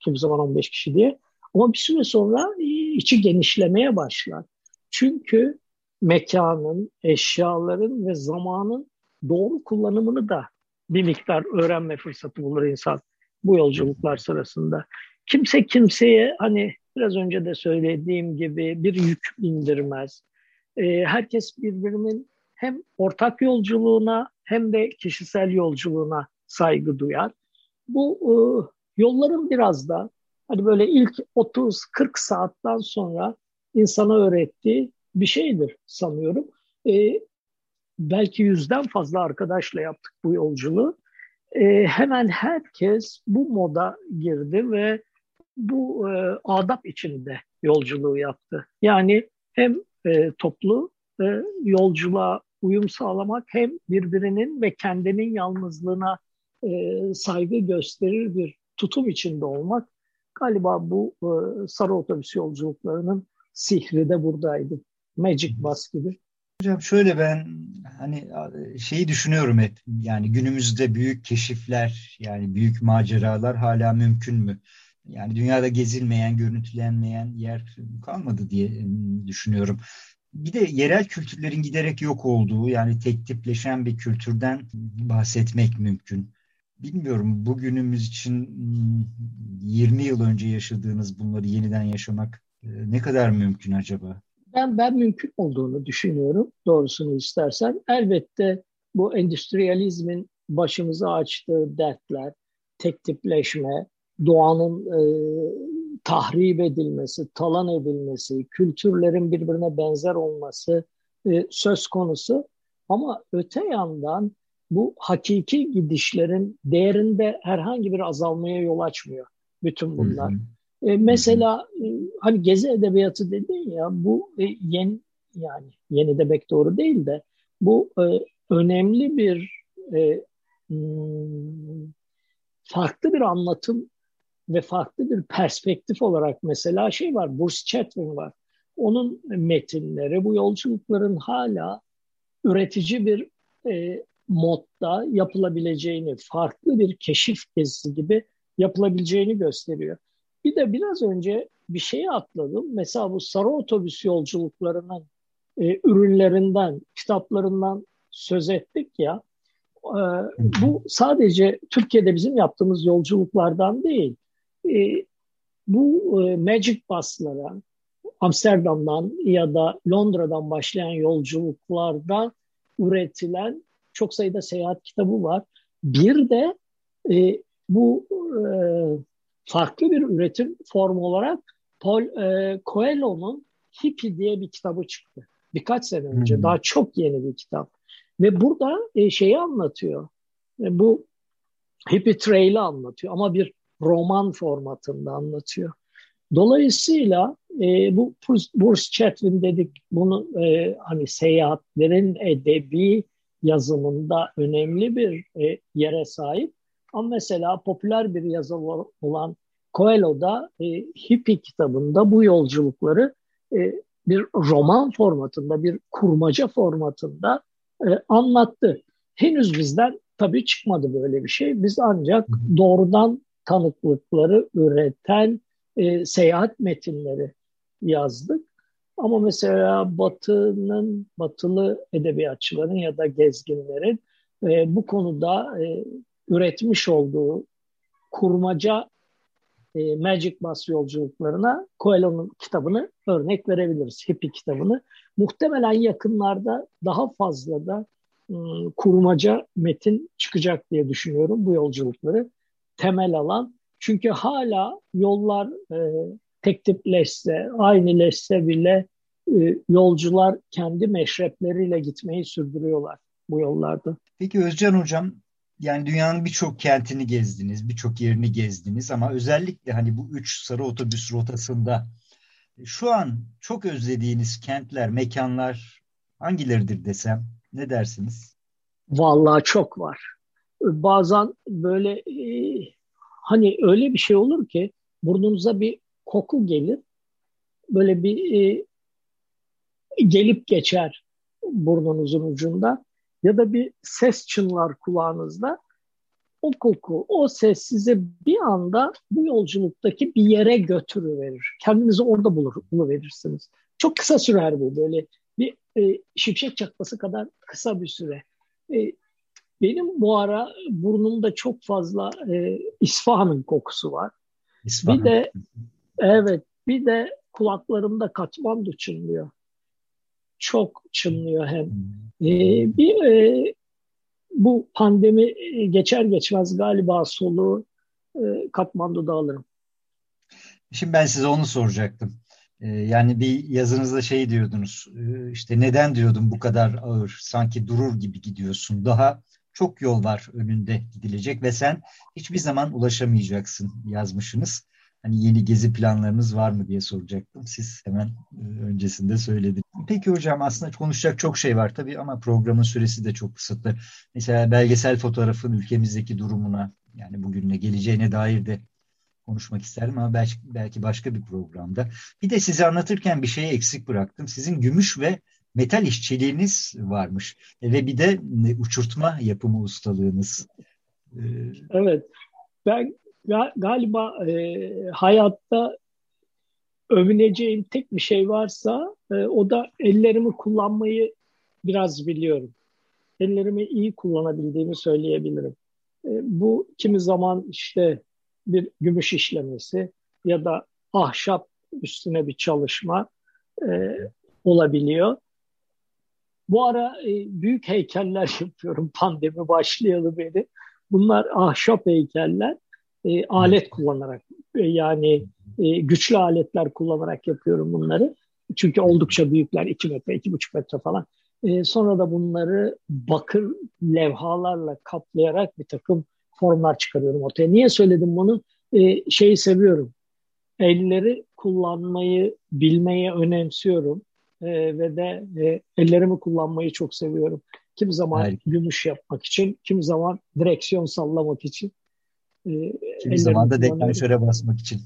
kim zaman 15 kişi diye. Ama bir süre sonra içi genişlemeye başlar. Çünkü mekanın, eşyaların ve zamanın doğru kullanımını da bir miktar öğrenme fırsatı bulur insan bu yolculuklar sırasında. Kimse kimseye hani biraz önce de söylediğim gibi bir yük indirmez e, herkes birbirinin hem ortak yolculuğuna hem de kişisel yolculuğuna saygı duyar. Bu e, yolların biraz da hani böyle ilk 30-40 saatten sonra insana öğrettiği bir şeydir sanıyorum. E, belki yüzden fazla arkadaşla yaptık bu yolculuğu. E, hemen herkes bu moda girdi ve bu e, adap içinde yolculuğu yaptı. Yani hem e, toplu e, yolculuğa uyum sağlamak hem birbirinin ve kendinin yalnızlığına e, saygı gösterir bir tutum içinde olmak galiba bu e, sarı otobüs yolculuklarının sihri de buradaydı. Magic Bus gibi. Hocam şöyle ben hani şeyi düşünüyorum hep yani günümüzde büyük keşifler yani büyük maceralar hala mümkün mü? Yani dünyada gezilmeyen, görüntülenmeyen yer kalmadı diye düşünüyorum. Bir de yerel kültürlerin giderek yok olduğu yani tek tipleşen bir kültürden bahsetmek mümkün. Bilmiyorum bugünümüz için 20 yıl önce yaşadığınız bunları yeniden yaşamak ne kadar mümkün acaba? Ben ben mümkün olduğunu düşünüyorum doğrusunu istersen. Elbette bu endüstriyalizmin başımıza açtığı dertler, tek tipleşme, doğanın e, tahrip edilmesi, talan edilmesi, kültürlerin birbirine benzer olması e, söz konusu. Ama öte yandan bu hakiki gidişlerin değerinde herhangi bir azalmaya yol açmıyor bütün bunlar. Hı hı. E, mesela e, hani gezi edebiyatı dedin ya bu e, yeni yani yeni demek doğru değil de bu e, önemli bir e, hmm, farklı bir anlatım ve farklı bir perspektif olarak mesela şey var, Bruce Chatwin var. Onun metinleri bu yolculukların hala üretici bir e, modda yapılabileceğini, farklı bir keşif gezisi gibi yapılabileceğini gösteriyor. Bir de biraz önce bir şeyi atladım. Mesela bu sarı otobüs yolculuklarının e, ürünlerinden, kitaplarından söz ettik ya. E, bu sadece Türkiye'de bizim yaptığımız yolculuklardan değil. E, bu e, Magic Bus'lara Amsterdam'dan ya da Londra'dan başlayan yolculuklarda üretilen çok sayıda seyahat kitabı var. Bir de e, bu e, farklı bir üretim formu olarak Paul e, Coelho'nun Hippie diye bir kitabı çıktı. Birkaç sene önce. Hmm. Daha çok yeni bir kitap. Ve burada e, şeyi anlatıyor. E, bu Hippie Trail'i anlatıyor ama bir roman formatında anlatıyor. Dolayısıyla e, bu Bruce Chatwin dedik bunu e, hani seyahatlerin edebi yazımında önemli bir e, yere sahip. Ama mesela popüler bir yazı olan Coelho'da e, Hippie kitabında bu yolculukları e, bir roman formatında, bir kurmaca formatında e, anlattı. Henüz bizden tabii çıkmadı böyle bir şey. Biz ancak doğrudan tanıklıkları üreten e, seyahat metinleri yazdık. Ama mesela Batı'nın, batılı edebiyatçıların ya da gezginlerin e, bu konuda e, üretmiş olduğu kurmaca e, Magic Bus yolculuklarına Coelho'nun kitabını örnek verebiliriz. Hippie kitabını. Muhtemelen yakınlarda daha fazla da e, kurmaca metin çıkacak diye düşünüyorum bu yolculukları temel alan. Çünkü hala yollar e, tek tipleşse, aynıleşse bile e, yolcular kendi meşrepleriyle gitmeyi sürdürüyorlar bu yollarda. Peki Özcan Hocam yani dünyanın birçok kentini gezdiniz, birçok yerini gezdiniz ama özellikle hani bu üç sarı otobüs rotasında şu an çok özlediğiniz kentler, mekanlar hangileridir desem ne dersiniz? Vallahi çok var. Bazen böyle e, hani öyle bir şey olur ki burnunuza bir koku gelir. Böyle bir e, gelip geçer burnunuzun ucunda ya da bir ses çınlar kulağınızda. O koku, o ses size bir anda bu yolculuktaki bir yere götürüverir. Kendinizi orada bulur, buluverirsiniz. Çok kısa sürer bu böyle bir e, şimşek çakması kadar kısa bir süre. E, benim bu ara burnumda çok fazla e, İsfahan'ın kokusu var. İsfahan. Bir de evet bir de kulaklarımda Katmandu çınlıyor. Çok çınlıyor hem. Hmm. Ee, bir e, bu pandemi geçer geçmez galiba soluğu e, Katmandu'da alırım. Şimdi ben size onu soracaktım. Ee, yani bir yazınızda şey diyordunuz, e, işte neden diyordum bu kadar ağır, sanki durur gibi gidiyorsun. Daha çok yol var önünde gidilecek ve sen hiçbir zaman ulaşamayacaksın yazmışsınız hani yeni gezi planlarınız var mı diye soracaktım. Siz hemen e, öncesinde söylediniz. Peki hocam aslında konuşacak çok şey var tabii ama programın süresi de çok kısıtlı. Mesela belgesel fotoğrafın ülkemizdeki durumuna yani bugünle geleceğine dair de konuşmak isterim ama belki, belki başka bir programda. Bir de size anlatırken bir şeyi eksik bıraktım. Sizin gümüş ve metal işçiliğiniz varmış ve bir de e, uçurtma yapımı ustalığınız. E, evet. Ben galiba e, hayatta övüneceğim tek bir şey varsa e, o da ellerimi kullanmayı biraz biliyorum. Ellerimi iyi kullanabildiğimi söyleyebilirim. E, bu kimi zaman işte bir gümüş işlemesi ya da ahşap üstüne bir çalışma e, olabiliyor. Bu ara e, büyük heykeller yapıyorum pandemi başlayalı beri. Bunlar ahşap heykeller e, alet kullanarak e, yani e, güçlü aletler kullanarak yapıyorum bunları. Çünkü oldukça büyükler 2 metre, 2,5 metre falan. E, sonra da bunları bakır levhalarla kaplayarak bir takım formlar çıkarıyorum ortaya. Niye söyledim bunu? E, şeyi seviyorum. elleri kullanmayı bilmeyi önemsiyorum e, ve de e, ellerimi kullanmayı çok seviyorum. Kim zaman Harika. gümüş yapmak için, kim zaman direksiyon sallamak için. E, kim zaman da deklanşöre basmak için.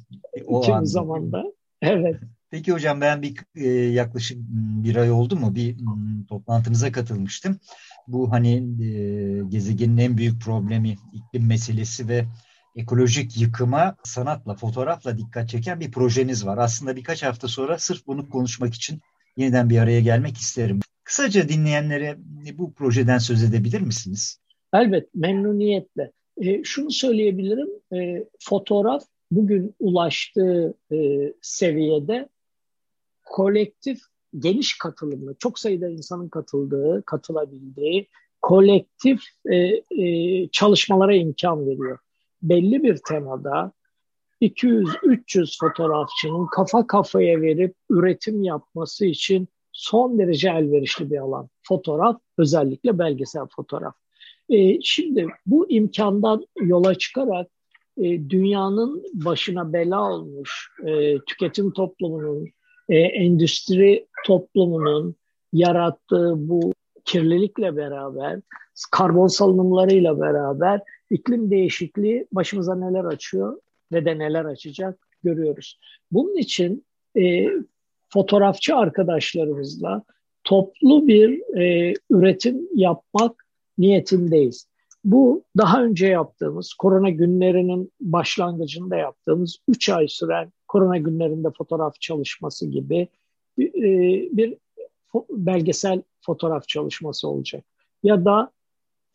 O kim zaman da. Evet. Peki hocam ben bir e, yaklaşık bir ay oldu mu bir m, toplantınıza katılmıştım. Bu hani e, gezegenin en büyük problemi iklim meselesi ve ekolojik yıkıma sanatla, fotoğrafla dikkat çeken bir projeniz var. Aslında birkaç hafta sonra sırf bunu konuşmak için yeniden bir araya gelmek isterim. Kısaca dinleyenlere bu projeden söz edebilir misiniz? Elbet, memnuniyetle. E, şunu söyleyebilirim, e, fotoğraf bugün ulaştığı e, seviyede kolektif geniş katılımlı, çok sayıda insanın katıldığı, katılabildiği kolektif e, e, çalışmalara imkan veriyor. Belli bir temada 200-300 fotoğrafçının kafa kafaya verip üretim yapması için son derece elverişli bir alan. Fotoğraf, özellikle belgesel fotoğraf. E, şimdi bu imkandan yola çıkarak e, dünyanın başına bela olmuş e, tüketim toplumunun, e, endüstri toplumunun yarattığı bu kirlilikle beraber, karbon salınımlarıyla beraber iklim değişikliği başımıza neler açıyor ve de neler açacak görüyoruz. Bunun için e, fotoğrafçı arkadaşlarımızla toplu bir e, üretim yapmak niyetindeyiz. Bu daha önce yaptığımız, korona günlerinin başlangıcında yaptığımız 3 ay süren korona günlerinde fotoğraf çalışması gibi e, bir belgesel fotoğraf çalışması olacak. Ya da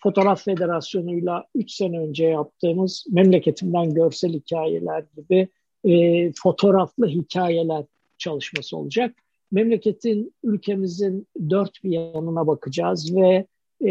Fotoğraf Federasyonu'yla 3 sene önce yaptığımız memleketimden görsel hikayeler gibi e, fotoğraflı hikayeler çalışması olacak. Memleketin, ülkemizin dört bir yanına bakacağız ve e,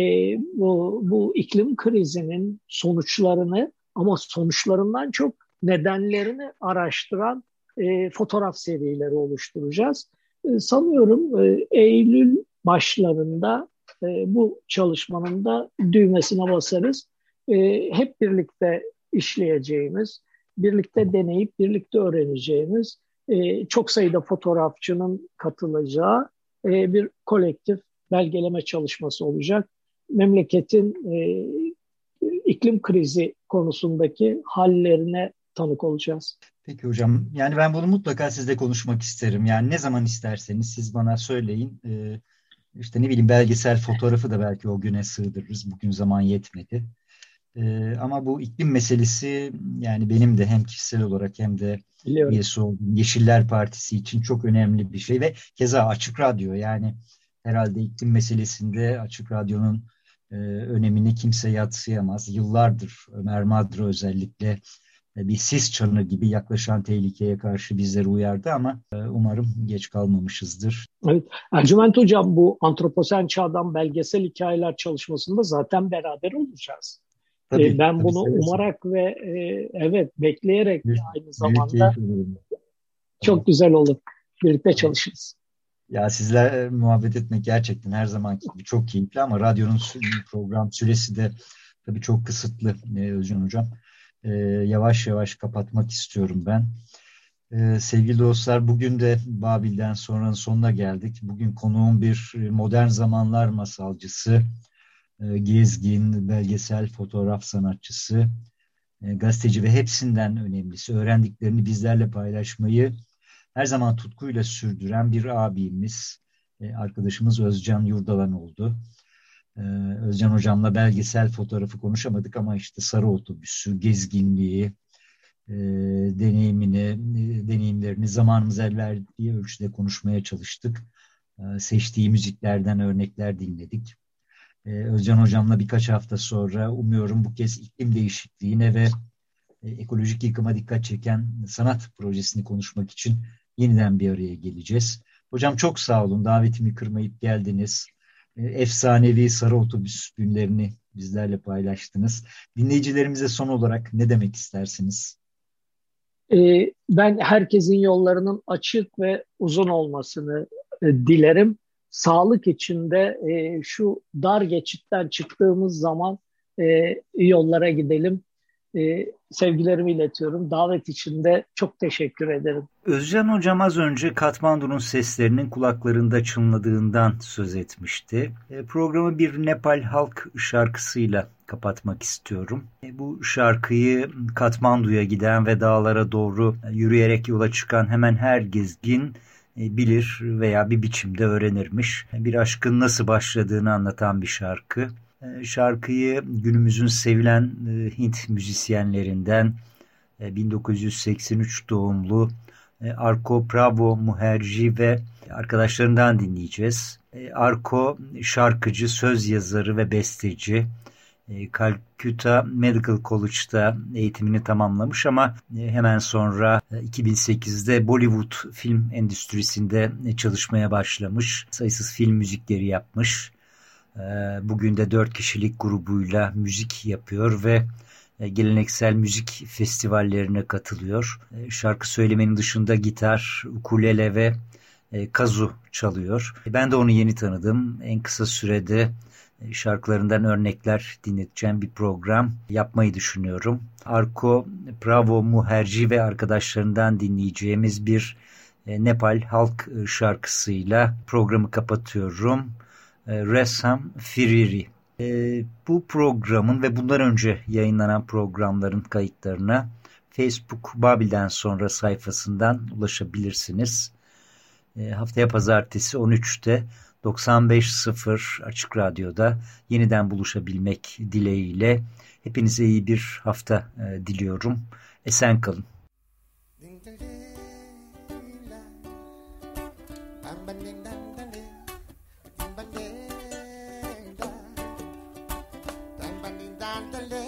bu, bu iklim krizinin sonuçlarını ama sonuçlarından çok nedenlerini araştıran e, fotoğraf serileri oluşturacağız. E, sanıyorum e, Eylül başlarında e, bu çalışmanın da düğmesine basarız. E, hep birlikte işleyeceğimiz, birlikte deneyip birlikte öğreneceğimiz e, çok sayıda fotoğrafçının katılacağı e, bir kolektif belgeleme çalışması olacak. Memleketin e, iklim krizi konusundaki hallerine tanık olacağız. Peki hocam. Yani ben bunu mutlaka sizle konuşmak isterim. Yani ne zaman isterseniz siz bana söyleyin. Ee, işte ne bileyim belgesel fotoğrafı da belki o güne sığdırırız. Bugün zaman yetmedi. Ee, ama bu iklim meselesi yani benim de hem kişisel olarak hem de Biliyorum. üyesi olduğum Yeşiller Partisi için çok önemli bir şey ve keza Açık Radyo yani herhalde iklim meselesinde Açık Radyo'nun e, önemini kimse yatsıyamaz. Yıllardır Ömer Madra özellikle bir sis çanı gibi yaklaşan tehlikeye karşı bizleri uyardı ama e, umarım geç kalmamışızdır. Evet, Ercüment Hocam bu antroposen çağdan belgesel hikayeler çalışmasında zaten beraber olacağız. Tabii, e, ben tabii bunu seversin. umarak ve e, evet bekleyerek bir, aynı zamanda çok güzel olur. Birlikte çalışırız. Ya sizler muhabbet etmek gerçekten her zaman gibi çok keyifli ama radyonun program süresi de tabii çok kısıtlı Özcan Hocam e, yavaş yavaş kapatmak istiyorum ben. E, sevgili dostlar bugün de Babil'den sonranın sonuna geldik. Bugün konuğum bir modern zamanlar masalcısı, e, gezgin, belgesel fotoğraf sanatçısı, e, gazeteci ve hepsinden önemlisi öğrendiklerini bizlerle paylaşmayı her zaman tutkuyla sürdüren bir abimiz, e, arkadaşımız Özcan Yurdalan oldu. Ee, Özcan Hocam'la belgesel fotoğrafı konuşamadık ama işte sarı otobüsü, gezginliği, e, deneyimini, e, deneyimlerini zamanımız el verdiği ölçüde konuşmaya çalıştık. E, seçtiği müziklerden örnekler dinledik. E, Özcan Hocam'la birkaç hafta sonra umuyorum bu kez iklim değişikliğine ve e, ekolojik yıkıma dikkat çeken sanat projesini konuşmak için yeniden bir araya geleceğiz. Hocam çok sağ olun davetimi kırmayıp geldiniz. E, efsanevi sarı otobüs günlerini bizlerle paylaştınız. Dinleyicilerimize son olarak ne demek istersiniz? E, ben herkesin yollarının açık ve uzun olmasını e, dilerim. Sağlık içinde şu dar geçitten çıktığımız zaman yollara gidelim. E, sevgilerimi iletiyorum. Davet için de çok teşekkür ederim. Özcan Hocam az önce Katmandu'nun seslerinin kulaklarında çınladığından söz etmişti. E, programı bir Nepal halk şarkısıyla kapatmak istiyorum. E, bu şarkıyı Katmandu'ya giden ve dağlara doğru yürüyerek yola çıkan hemen her gezgin e, bilir veya bir biçimde öğrenirmiş. Bir aşkın nasıl başladığını anlatan bir şarkı. E, şarkıyı günümüzün sevilen e, Hint müzisyenlerinden 1983 doğumlu Arko Pravo Muherji ve arkadaşlarından dinleyeceğiz. Arko şarkıcı, söz yazarı ve besteci. Calcutta Medical College'da eğitimini tamamlamış ama hemen sonra 2008'de Bollywood film endüstrisinde çalışmaya başlamış. Sayısız film müzikleri yapmış. Bugün de dört kişilik grubuyla müzik yapıyor ve geleneksel müzik festivallerine katılıyor. Şarkı söylemenin dışında gitar, ukulele ve kazu çalıyor. Ben de onu yeni tanıdım. En kısa sürede şarkılarından örnekler dinleteceğim bir program yapmayı düşünüyorum. Arko Bravo Muherci ve arkadaşlarından dinleyeceğimiz bir e, Nepal halk e, şarkısıyla programı kapatıyorum ressam Firiri. Bu programın ve bundan önce yayınlanan programların kayıtlarına Facebook Babil'den sonra sayfasından ulaşabilirsiniz. Haftaya pazartesi 13'te 95.0 Açık Radyo'da yeniden buluşabilmek dileğiyle hepinize iyi bir hafta diliyorum. Esen kalın. Ding, ding, ding. Andale.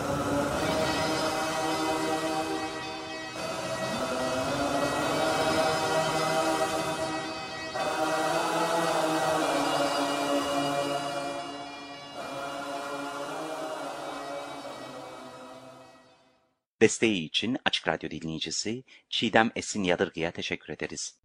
Desteği için Açık Radyo dinleyicisi Çiğdem Esin Yadırgı'ya teşekkür ederiz.